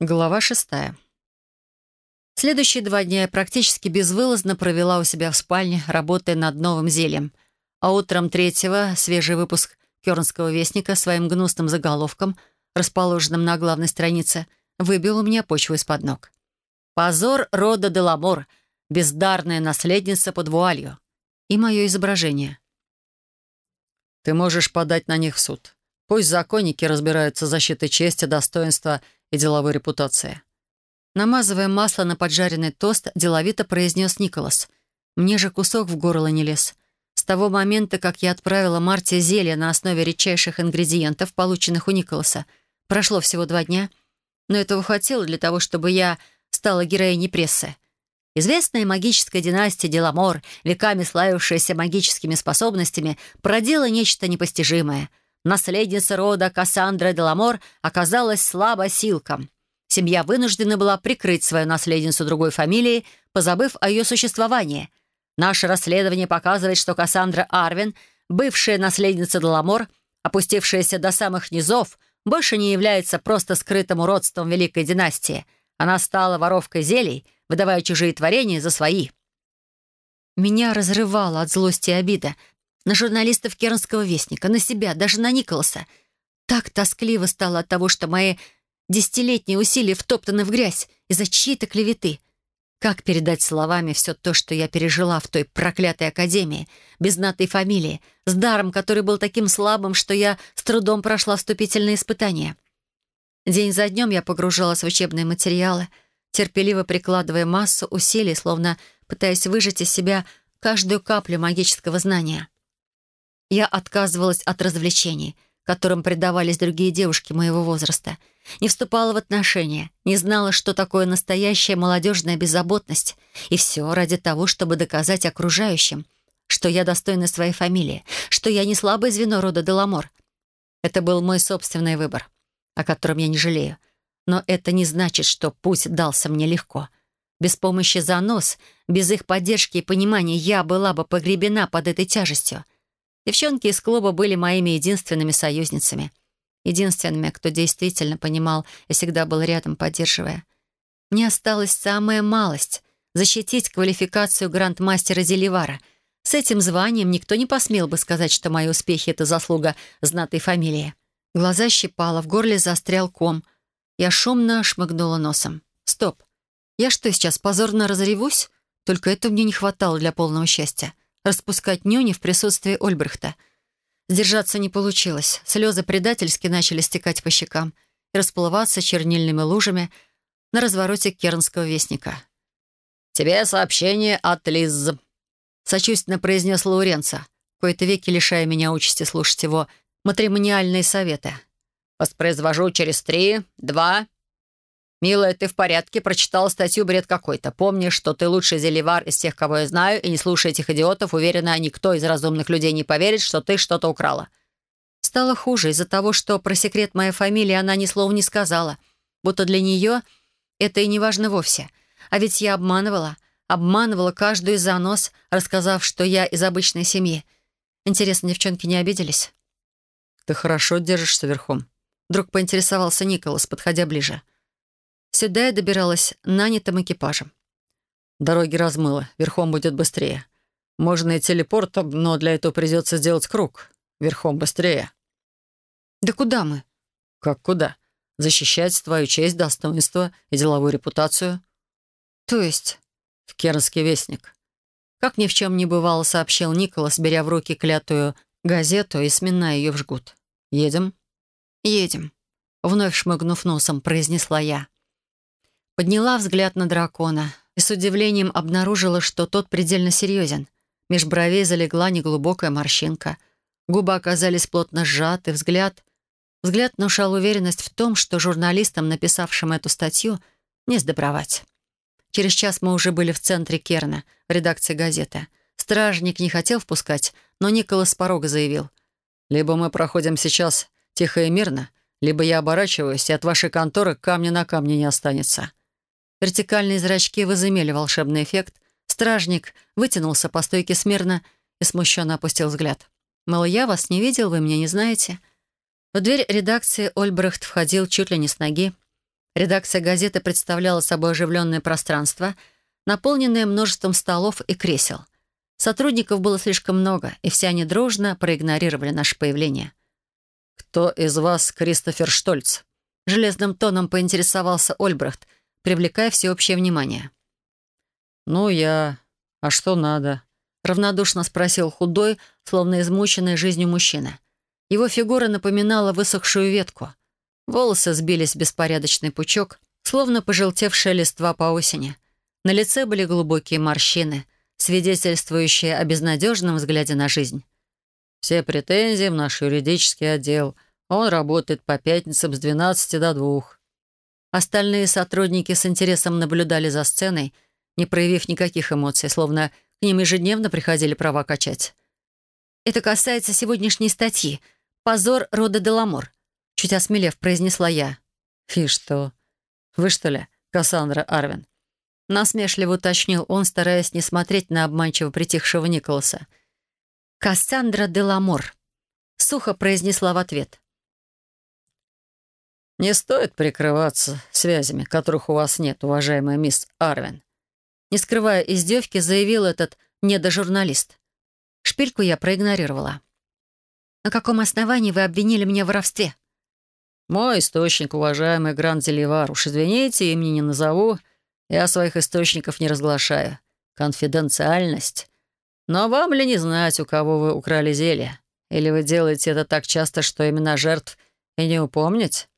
Глава шестая. Следующие два дня я практически безвылазно провела у себя в спальне, работая над новым зельем. А утром третьего свежий выпуск Кернского вестника своим гнусным заголовком, расположенным на главной странице, выбил у меня почву из-под ног. «Позор рода Деламор. Бездарная наследница под вуалью». И мое изображение. «Ты можешь подать на них в суд. Пусть законники разбираются защитой чести, достоинства и деловой репутации. Намазывая масло на поджаренный тост, деловито произнес Николас. Мне же кусок в горло не лез. С того момента, как я отправила Марте зелье на основе редчайших ингредиентов, полученных у Николаса, прошло всего два дня. Но этого хватило для того, чтобы я стала героиней прессы. Известная магическая династия Деламор, веками славившаяся магическими способностями, породила нечто непостижимое — наследница рода Кассандра Деламор оказалась слабосилком. Семья вынуждена была прикрыть свою наследницу другой фамилии, позабыв о ее существовании. Наше расследование показывает, что Кассандра Арвин, бывшая наследница Деламор, опустившаяся до самых низов, больше не является просто скрытым уродством великой династии. Она стала воровкой зелий, выдавая чужие творения за свои. Меня разрывало от злости и обида, на журналистов Кернского вестника, на себя, даже на Николаса. Так тоскливо стало от того, что мои десятилетние усилия втоптаны в грязь из-за чьей-то клеветы. Как передать словами все то, что я пережила в той проклятой академии, без знатой фамилии, с даром, который был таким слабым, что я с трудом прошла вступительные испытания? День за днем я погружалась в учебные материалы, терпеливо прикладывая массу усилий, словно пытаясь выжать из себя каждую каплю магического знания. Я отказывалась от развлечений, которым предавались другие девушки моего возраста. Не вступала в отношения, не знала, что такое настоящая молодежная беззаботность. И все ради того, чтобы доказать окружающим, что я достойна своей фамилии, что я не слабое звено рода Деламор. Это был мой собственный выбор, о котором я не жалею. Но это не значит, что путь дался мне легко. Без помощи занос, без их поддержки и понимания я была бы погребена под этой тяжестью. Девчонки из клуба были моими единственными союзницами. Единственными, кто действительно понимал и всегда был рядом, поддерживая. Мне осталась самая малость — защитить квалификацию грандмастера Зеливара. С этим званием никто не посмел бы сказать, что мои успехи — это заслуга знатой фамилии. Глаза щипало, в горле застрял ком. Я шумно шмыгнула носом. «Стоп! Я что, сейчас позорно разревусь? Только этого мне не хватало для полного счастья распускать нюни в присутствии Ольбрехта. Сдержаться не получилось. Слезы предательски начали стекать по щекам и расплываться чернильными лужами на развороте Кернского вестника. «Тебе сообщение от Лиз», — сочувственно произнес Лауренца, кои-то веки лишая меня участи слушать его матримониальные советы. «Воспроизвожу через три, два, «Милая, ты в порядке? Прочитала статью «Бред какой-то». Помни, что ты лучший зеливар из тех, кого я знаю, и не слушай этих идиотов. Уверена, никто из разумных людей не поверит, что ты что-то украла». Стало хуже из-за того, что про секрет моей фамилии она ни слова не сказала. Будто для нее это и не важно вовсе. А ведь я обманывала. Обманывала каждую из занос, рассказав, что я из обычной семьи. Интересно, девчонки не обиделись? «Ты хорошо держишься верхом», — вдруг поинтересовался Николас, подходя ближе. — Сюда я добиралась нанятым экипажем. Дороги размыло, верхом будет быстрее. Можно и телепортом, но для этого придется сделать круг. Верхом быстрее. Да куда мы? Как куда? Защищать твою честь, достоинство и деловую репутацию. То есть? В Кернский вестник. Как ни в чем не бывало, сообщил Николас, беря в руки клятую газету и сминая ее в жгут. «Едем?» «Едем», — вновь шмыгнув носом, произнесла я. Подняла взгляд на дракона и с удивлением обнаружила, что тот предельно серьезен. Меж бровей залегла неглубокая морщинка. Губы оказались плотно сжаты, взгляд... Взгляд внушал уверенность в том, что журналистам, написавшим эту статью, не сдобровать. Через час мы уже были в центре Керна, в редакции газеты. Стражник не хотел впускать, но Николас с порога заявил. «Либо мы проходим сейчас тихо и мирно, либо я оборачиваюсь, и от вашей конторы камня на камне не останется». Вертикальные зрачки возымели волшебный эффект. Стражник вытянулся по стойке смирно и смущенно опустил взгляд. «Мол, я вас не видел, вы меня не знаете». В дверь редакции Ольбрехт входил чуть ли не с ноги. Редакция газеты представляла собой оживленное пространство, наполненное множеством столов и кресел. Сотрудников было слишком много, и все они дружно проигнорировали наше появление. «Кто из вас Кристофер Штольц?» Железным тоном поинтересовался Ольбрахт, привлекая всеобщее внимание. «Ну, я... А что надо?» Равнодушно спросил худой, словно измученный жизнью мужчина. Его фигура напоминала высохшую ветку. Волосы сбились в беспорядочный пучок, словно пожелтевшая листва по осени. На лице были глубокие морщины, свидетельствующие о безнадежном взгляде на жизнь. «Все претензии в наш юридический отдел. Он работает по пятницам с 12 до 2». Остальные сотрудники с интересом наблюдали за сценой, не проявив никаких эмоций, словно к ним ежедневно приходили права качать. «Это касается сегодняшней статьи. Позор рода Деламор», — чуть осмелев произнесла я. «И что? Вы что ли, Кассандра Арвин?» Насмешливо уточнил он, стараясь не смотреть на обманчиво притихшего Николаса. «Кассандра Деламор», — сухо произнесла в ответ. «Не стоит прикрываться связями, которых у вас нет, уважаемая мисс Арвин не скрывая издевки, заявил этот недожурналист. Шпильку я проигнорировала. «На каком основании вы обвинили меня в воровстве?» «Мой источник, уважаемый Гранд Деливар. Уж извините, имени не назову. Я своих источников не разглашаю. Конфиденциальность. Но вам ли не знать, у кого вы украли зелье? Или вы делаете это так часто, что имена жертв и не упомнить?»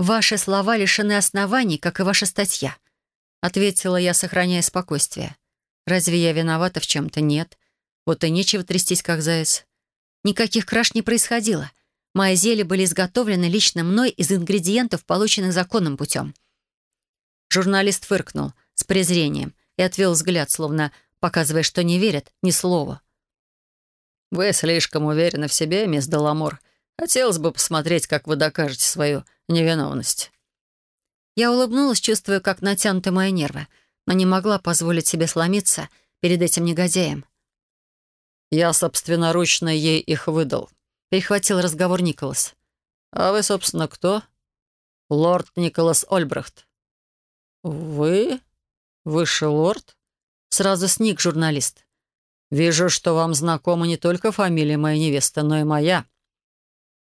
«Ваши слова лишены оснований, как и ваша статья», — ответила я, сохраняя спокойствие. «Разве я виновата в чем-то? Нет. Вот и нечего трястись, как заяц. Никаких краж не происходило. Мои зелья были изготовлены лично мной из ингредиентов, полученных законным путем». Журналист фыркнул с презрением и отвел взгляд, словно показывая, что не верит ни слову. «Вы слишком уверены в себе, мисс Деламор. Хотелось бы посмотреть, как вы докажете свою невиновность». Я улыбнулась, чувствуя, как натянуты мои нервы, но не могла позволить себе сломиться перед этим негодяем. «Я собственноручно ей их выдал», — перехватил разговор Николас. «А вы, собственно, кто?» «Лорд Николас Ольбрахт». «Вы? Высший лорд?» Сразу сник журналист. «Вижу, что вам знакома не только фамилия моей невесты, но и моя».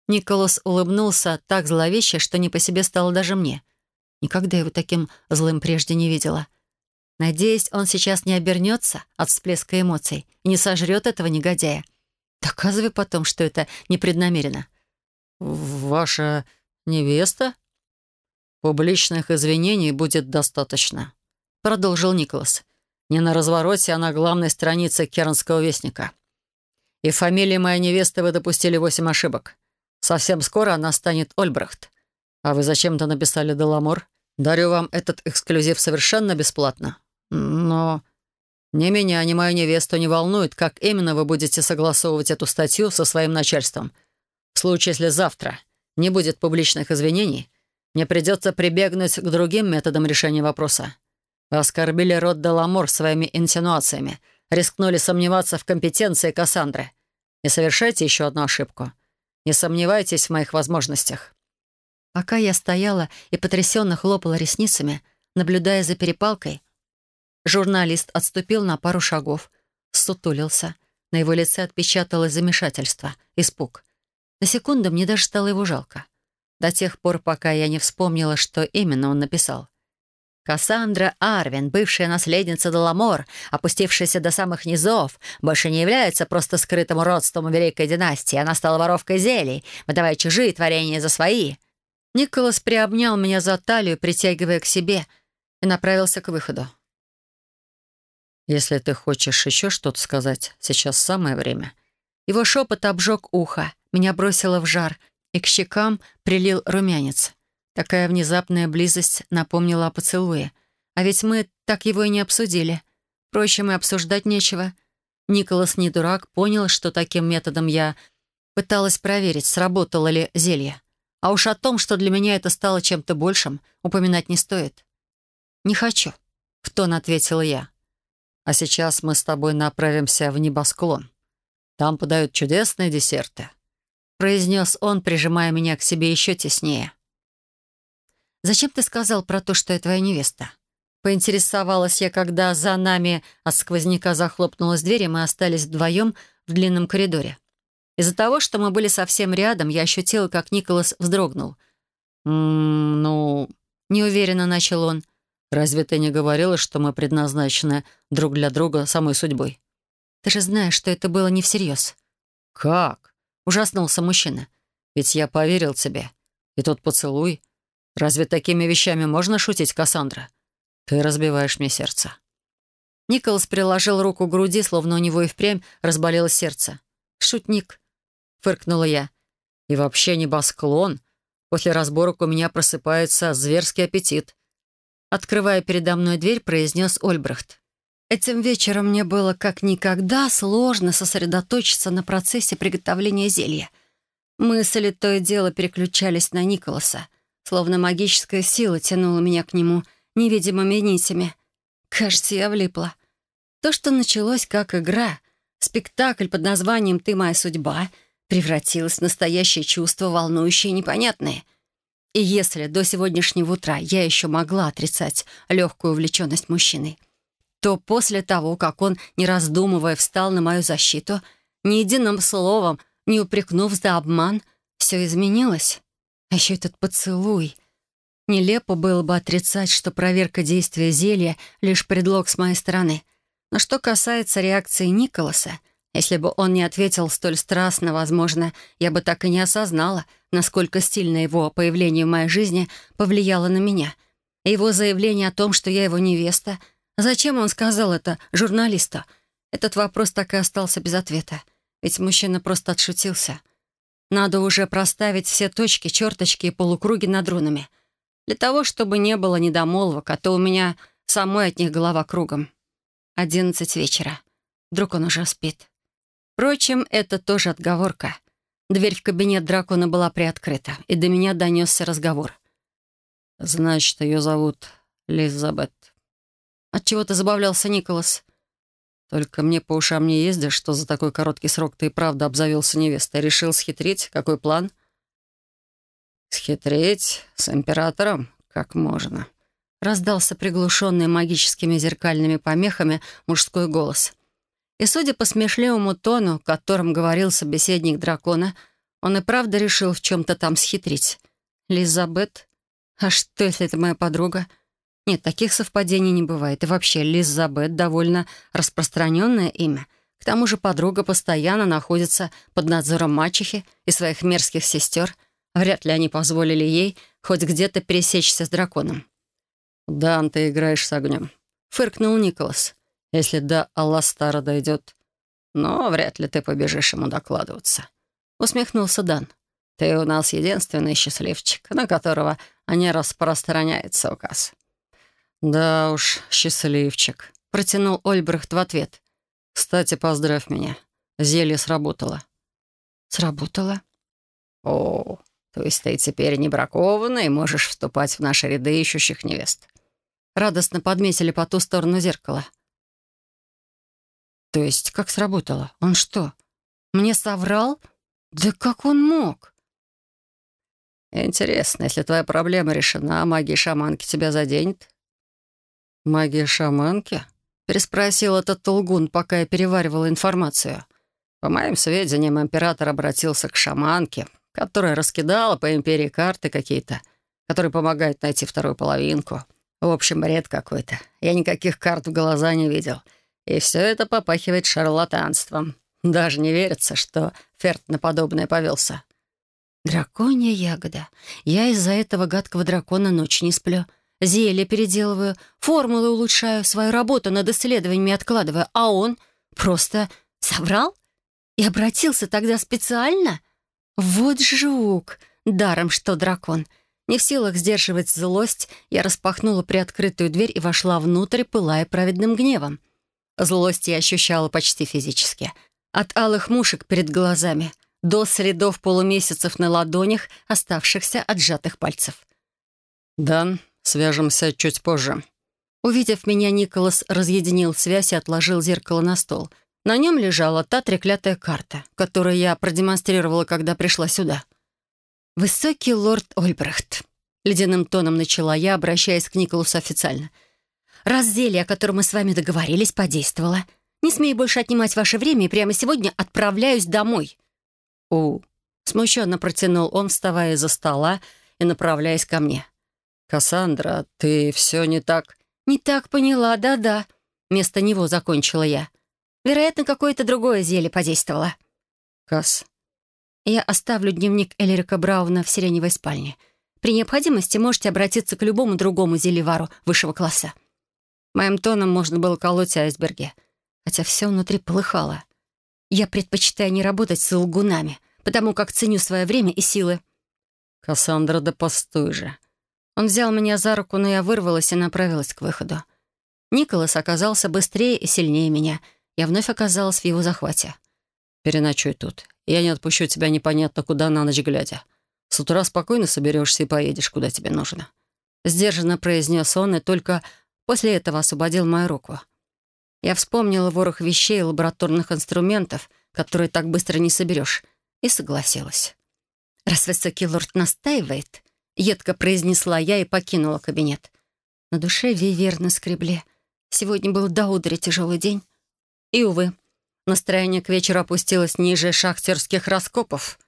Николас улыбнулся так зловеще, что не по себе стало даже мне — Никогда его таким злым прежде не видела. Надеюсь, он сейчас не обернется от всплеска эмоций и не сожрет этого негодяя. Доказывай потом, что это непреднамеренно. «Ваша невеста?» «Публичных извинений будет достаточно», — продолжил Николас. «Не на развороте, а на главной странице Кернского вестника. И фамилии моей невесты вы допустили восемь ошибок. Совсем скоро она станет Ольбрахт. А вы зачем-то написали Деламор? Дарю вам этот эксклюзив совершенно бесплатно. Но ни меня, ни мою невесту не волнует, как именно вы будете согласовывать эту статью со своим начальством. В случае, если завтра не будет публичных извинений, мне придется прибегнуть к другим методам решения вопроса. Вы оскорбили род Деламор своими инсинуациями, рискнули сомневаться в компетенции Кассандры. Не совершайте еще одну ошибку. Не сомневайтесь в моих возможностях. Пока я стояла и потрясенно хлопала ресницами, наблюдая за перепалкой, журналист отступил на пару шагов, сутулился. На его лице отпечаталось замешательство, испуг. На секунду мне даже стало его жалко. До тех пор, пока я не вспомнила, что именно он написал. Кассандра Арвин, бывшая наследница Деламор, опустившаяся до самых низов, больше не является просто скрытым родством великой династии. Она стала воровкой зелий, выдавая чужие творения за свои. Николас приобнял меня за талию, притягивая к себе, и направился к выходу. «Если ты хочешь еще что-то сказать, сейчас самое время». Его шепот обжег ухо, меня бросило в жар, и к щекам прилил румянец. Такая внезапная близость напомнила о поцелуе. А ведь мы так его и не обсудили. Впрочем, и обсуждать нечего. Николас не дурак, понял, что таким методом я пыталась проверить, сработало ли зелье. А уж о том, что для меня это стало чем-то большим, упоминать не стоит. «Не хочу», — в тон ответила я. «А сейчас мы с тобой направимся в небосклон. Там подают чудесные десерты», — произнес он, прижимая меня к себе еще теснее. «Зачем ты сказал про то, что я твоя невеста?» Поинтересовалась я, когда за нами от сквозняка захлопнулась дверь, и мы остались вдвоем в длинном коридоре. Из-за того, что мы были совсем рядом, я ощутила, как Николас вздрогнул. «М ну...» — неуверенно начал он. «Разве ты не говорила, что мы предназначены друг для друга самой судьбой?» «Ты же знаешь, что это было не всерьез». «Как?» — ужаснулся мужчина. «Ведь я поверил тебе. И тот поцелуй. Разве такими вещами можно шутить, Кассандра? Ты разбиваешь мне сердце». Николас приложил руку к груди, словно у него и впрямь разболелось сердце. «Шутник», — фыркнула я. «И вообще небосклон. После разборок у меня просыпается зверский аппетит». Открывая передо мной дверь, произнес Ольбрахт. Этим вечером мне было как никогда сложно сосредоточиться на процессе приготовления зелья. Мысли то и дело переключались на Николаса, словно магическая сила тянула меня к нему невидимыми нитями. Кажется, я влипла. То, что началось как игра, спектакль под названием «Ты моя судьба», превратилось в настоящее чувство, волнующее и непонятное. И если до сегодняшнего утра я еще могла отрицать легкую увлеченность мужчиной, то после того, как он, не раздумывая, встал на мою защиту, ни единым словом, не упрекнув за обман, все изменилось. А еще этот поцелуй. Нелепо было бы отрицать, что проверка действия зелья — лишь предлог с моей стороны. Но что касается реакции Николаса, если бы он не ответил столь страстно, возможно, я бы так и не осознала, насколько сильно его появление в моей жизни повлияло на меня. Его заявление о том, что я его невеста — Зачем он сказал это журналисту? Этот вопрос так и остался без ответа. Ведь мужчина просто отшутился. Надо уже проставить все точки, черточки и полукруги над рунами. Для того, чтобы не было недомолвок, а то у меня самой от них голова кругом. Одиннадцать вечера. Вдруг он уже спит. Впрочем, это тоже отговорка. Дверь в кабинет дракона была приоткрыта, и до меня донесся разговор. «Значит, ее зовут Лизабет», от чего то забавлялся Николас. Только мне по ушам не ездишь, что за такой короткий срок ты и правда обзавелся невестой. Решил схитрить? Какой план? Схитрить с императором? Как можно? Раздался приглушенный магическими зеркальными помехами мужской голос. И, судя по смешливому тону, которым говорил собеседник дракона, он и правда решил в чем-то там схитрить. Лизабет? А что, если это моя подруга? — нет, таких совпадений не бывает. И вообще, Лизабет — довольно распространенное имя. К тому же подруга постоянно находится под надзором мачехи и своих мерзких сестер. Вряд ли они позволили ей хоть где-то пересечься с драконом. «Дан, ты играешь с огнем», — фыркнул Николас. «Если до Алластара дойдет, но вряд ли ты побежишь ему докладываться», — усмехнулся Дан. «Ты у нас единственный счастливчик, на которого не распространяется указ». «Да уж, счастливчик», — протянул Ольбрахт в ответ. «Кстати, поздравь меня. Зелье сработало». «Сработало?» «О, то есть ты теперь не бракована и можешь вступать в наши ряды ищущих невест». Радостно подметили по ту сторону зеркала. «То есть как сработало? Он что, мне соврал? Да как он мог?» «Интересно, если твоя проблема решена, а магия шаманки тебя заденет, «Магия шаманки?» — переспросил этот Толгун, пока я переваривала информацию. По моим сведениям, император обратился к шаманке, которая раскидала по империи карты какие-то, которые помогают найти вторую половинку. В общем, бред какой-то. Я никаких карт в глаза не видел. И все это попахивает шарлатанством. Даже не верится, что Ферт на подобное повелся. «Драконья ягода. Я из-за этого гадкого дракона ночь не сплю. Зелья переделываю, формулы улучшаю, свою работу над исследованиями откладываю, а он просто соврал? И обратился тогда специально? Вот жук! Даром, что дракон. Не в силах сдерживать злость, я распахнула приоткрытую дверь и вошла внутрь, пылая праведным гневом. Злость я ощущала почти физически. От алых мушек перед глазами до следов полумесяцев на ладонях, оставшихся от сжатых пальцев. «Дан, Свяжемся чуть позже». Увидев меня, Николас разъединил связь и отложил зеркало на стол. На нем лежала та треклятая карта, которую я продемонстрировала, когда пришла сюда. «Высокий лорд Ольбрехт». Ледяным тоном начала я, обращаясь к Николасу официально. «Раз зелье, о котором мы с вами договорились, подействовало, не смею больше отнимать ваше время и прямо сегодня отправляюсь домой». «У...» — смущенно протянул он, вставая из-за стола и направляясь ко мне. «Кассандра, ты все не так...» «Не так поняла, да-да». Вместо него закончила я. Вероятно, какое-то другое зелье подействовало. «Касс...» «Я оставлю дневник Элерика Брауна в сиреневой спальне. При необходимости можете обратиться к любому другому зельевару высшего класса». Моим тоном можно было колоть айсберги, хотя все внутри полыхало. Я предпочитаю не работать с лгунами, потому как ценю свое время и силы. «Кассандра, да постой же!» Он взял меня за руку, но я вырвалась и направилась к выходу. Николас оказался быстрее и сильнее меня. Я вновь оказалась в его захвате. «Переночуй тут. Я не отпущу тебя непонятно куда на ночь глядя. С утра спокойно соберешься и поедешь, куда тебе нужно». Сдержанно произнес он и только после этого освободил мою руку. Я вспомнила ворох вещей и лабораторных инструментов, которые так быстро не соберешь, и согласилась. «Раз высокий лорд настаивает», — едко произнесла я и покинула кабинет. На душе виверно скребли. Сегодня был до удара тяжелый день. И, увы, настроение к вечеру опустилось ниже шахтерских раскопов —